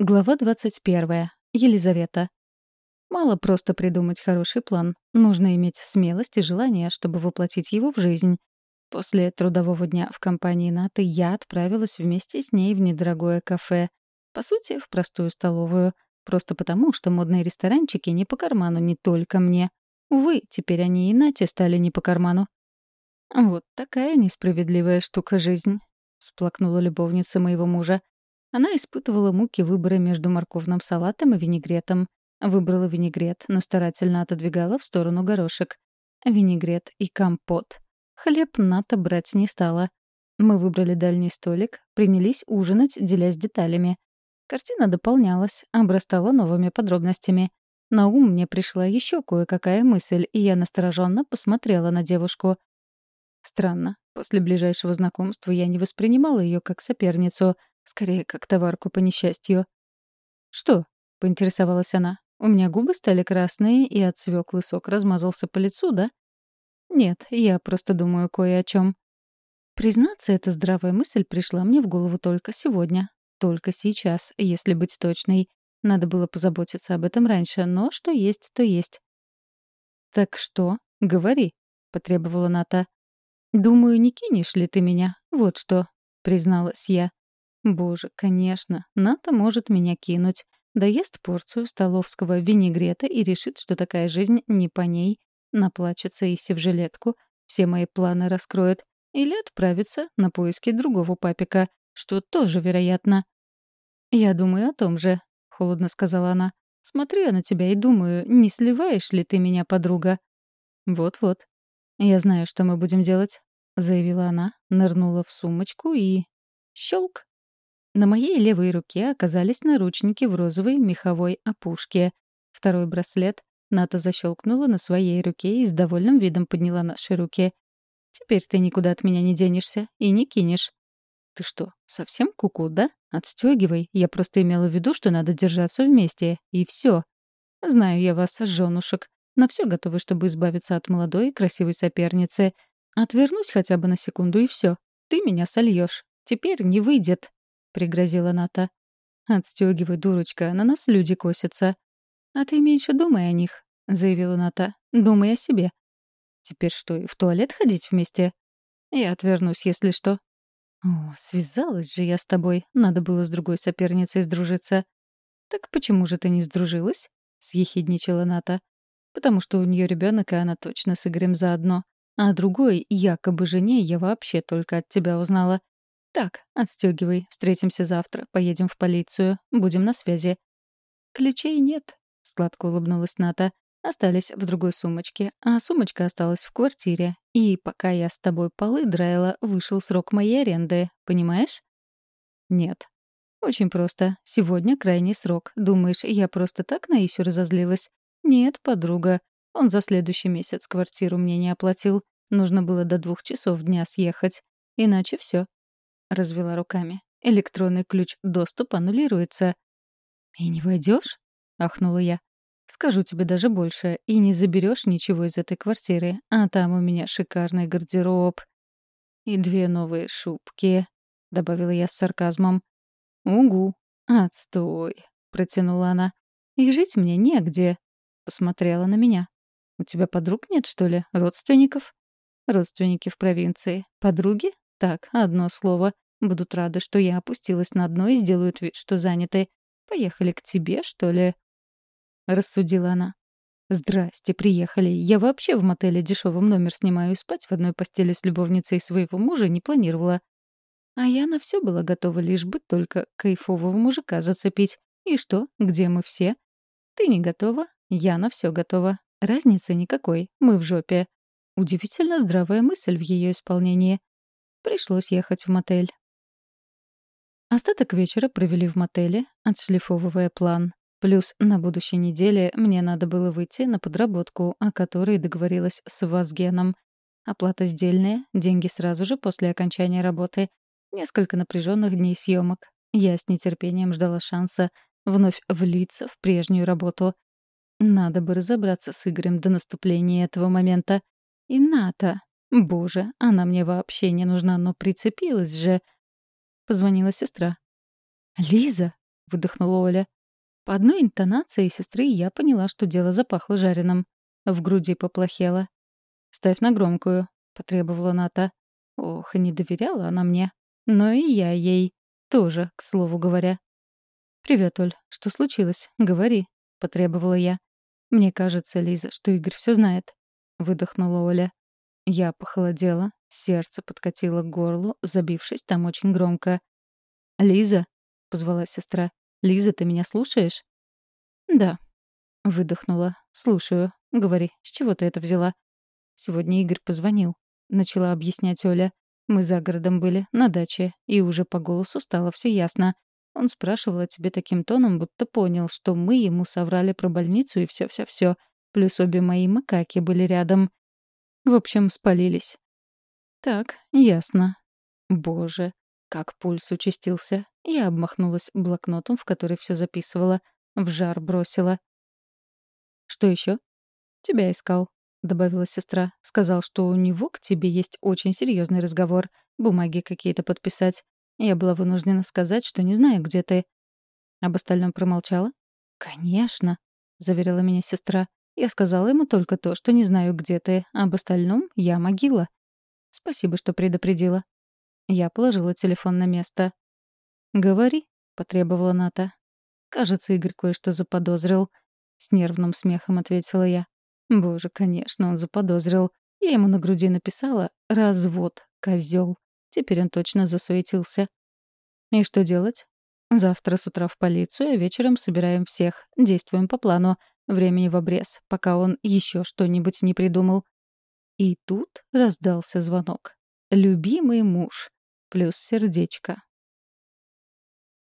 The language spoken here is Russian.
Глава 21. Елизавета. Мало просто придумать хороший план. Нужно иметь смелость и желание, чтобы воплотить его в жизнь. После трудового дня в компании Наты я отправилась вместе с ней в недорогое кафе. По сути, в простую столовую. Просто потому, что модные ресторанчики не по карману не только мне. Увы, теперь они и Нате стали не по карману. «Вот такая несправедливая штука жизнь», — всплакнула любовница моего мужа. Она испытывала муки выбора между морковным салатом и винегретом. Выбрала винегрет, но старательно отодвигала в сторону горошек. Винегрет и компот. Хлеб Ната брать не стала. Мы выбрали дальний столик, принялись ужинать, делясь деталями. Картина дополнялась, обрастала новыми подробностями. На ум мне пришла еще кое-какая мысль, и я настороженно посмотрела на девушку. Странно. После ближайшего знакомства я не воспринимала ее как соперницу — Скорее, как товарку по несчастью. «Что?» — поинтересовалась она. «У меня губы стали красные, и от свёклы сок размазался по лицу, да?» «Нет, я просто думаю кое о чем. Признаться, эта здравая мысль пришла мне в голову только сегодня. Только сейчас, если быть точной. Надо было позаботиться об этом раньше, но что есть, то есть. «Так что? Говори», — потребовала Ната. «Думаю, не кинешь ли ты меня? Вот что», — призналась я. Боже, конечно, Ната может меня кинуть. Доест порцию столовского винегрета и решит, что такая жизнь не по ней. Наплачется Иси в жилетку, все мои планы раскроет. Или отправится на поиски другого папика, что тоже вероятно. «Я думаю о том же», — холодно сказала она. «Смотрю я на тебя и думаю, не сливаешь ли ты меня, подруга?» «Вот-вот. Я знаю, что мы будем делать», — заявила она, нырнула в сумочку и... Щелк! На моей левой руке оказались наручники в розовой меховой опушке. Второй браслет Ната защелкнула на своей руке и с довольным видом подняла наши руки. «Теперь ты никуда от меня не денешься и не кинешь». «Ты что, совсем куку, -ку, да? Отстегивай. Я просто имела в виду, что надо держаться вместе. И все. Знаю я вас, женушек. На все готовы, чтобы избавиться от молодой и красивой соперницы. Отвернусь хотя бы на секунду, и все. Ты меня сольешь. Теперь не выйдет». — пригрозила Ната. «Отстёгивай, дурочка, на нас люди косятся». «А ты меньше думай о них», — заявила Ната. «Думай о себе». «Теперь что, и в туалет ходить вместе?» «Я отвернусь, если что». «О, связалась же я с тобой. Надо было с другой соперницей сдружиться». «Так почему же ты не сдружилась?» — съехидничала Ната. «Потому что у нее ребенок, и она точно с Игорем заодно. А другой, якобы жене, я вообще только от тебя узнала. «Так, отстегивай. Встретимся завтра. Поедем в полицию. Будем на связи». «Ключей нет», — сладко улыбнулась Ната. «Остались в другой сумочке, а сумочка осталась в квартире. И пока я с тобой полы драила, вышел срок моей аренды. Понимаешь?» «Нет». «Очень просто. Сегодня крайний срок. Думаешь, я просто так на Исю разозлилась?» «Нет, подруга. Он за следующий месяц квартиру мне не оплатил. Нужно было до двух часов дня съехать. Иначе все. — развела руками. «Электронный ключ доступа аннулируется». «И не войдешь? ахнула я. «Скажу тебе даже больше, и не заберешь ничего из этой квартиры, а там у меня шикарный гардероб». «И две новые шубки», — добавила я с сарказмом. «Угу, отстой», — протянула она. «И жить мне негде», — посмотрела на меня. «У тебя подруг нет, что ли? Родственников?» «Родственники в провинции. Подруги? Так, одно слово. Будут рады, что я опустилась на дно и сделают вид, что заняты. Поехали к тебе, что ли?» Рассудила она. «Здрасте, приехали. Я вообще в мотеле дешевым номер снимаю и спать в одной постели с любовницей своего мужа не планировала. А я на все была готова, лишь бы только кайфового мужика зацепить. И что, где мы все? Ты не готова, я на все готова. Разницы никакой, мы в жопе. Удивительно здравая мысль в ее исполнении. Пришлось ехать в мотель. Остаток вечера провели в мотеле, отшлифовывая план. Плюс на будущей неделе мне надо было выйти на подработку, о которой договорилась с Вазгеном. Оплата сдельная, деньги сразу же после окончания работы. Несколько напряженных дней съемок. Я с нетерпением ждала шанса вновь влиться в прежнюю работу. Надо бы разобраться с Игорем до наступления этого момента. И Ната. Боже, она мне вообще не нужна, но прицепилась же. Позвонила сестра. «Лиза!» — выдохнула Оля. По одной интонации сестры я поняла, что дело запахло жареным. В груди поплохело. «Ставь на громкую», — потребовала Ната. Ох, не доверяла она мне. Но и я ей. Тоже, к слову говоря. «Привет, Оль. Что случилось? Говори», — потребовала я. «Мне кажется, Лиза, что Игорь все знает», — выдохнула Оля. Я похолодела, сердце подкатило к горлу, забившись там очень громко. «Лиза», — позвала сестра, — «Лиза, ты меня слушаешь?» «Да», — выдохнула. «Слушаю. Говори, с чего ты это взяла?» «Сегодня Игорь позвонил», — начала объяснять Оля. «Мы за городом были, на даче, и уже по голосу стало все ясно. Он спрашивал о тебе таким тоном, будто понял, что мы ему соврали про больницу и все-все-все. Плюс обе мои макаки были рядом. В общем, спалились. Так, ясно. Боже, как пульс участился. Я обмахнулась блокнотом, в который все записывала. В жар бросила. «Что еще? «Тебя искал», — добавила сестра. «Сказал, что у него к тебе есть очень серьезный разговор. Бумаги какие-то подписать. Я была вынуждена сказать, что не знаю, где ты. Об остальном промолчала? «Конечно», — заверила меня сестра. «Я сказала ему только то, что не знаю, где ты. Об остальном я могила». «Спасибо, что предупредила». Я положила телефон на место. «Говори», — потребовала Ната. «Кажется, Игорь кое-что заподозрил». С нервным смехом ответила я. «Боже, конечно, он заподозрил. Я ему на груди написала «развод, козел. Теперь он точно засуетился. И что делать? Завтра с утра в полицию, а вечером собираем всех. Действуем по плану. Времени в обрез, пока он еще что-нибудь не придумал. И тут раздался звонок. «Любимый муж» плюс сердечко.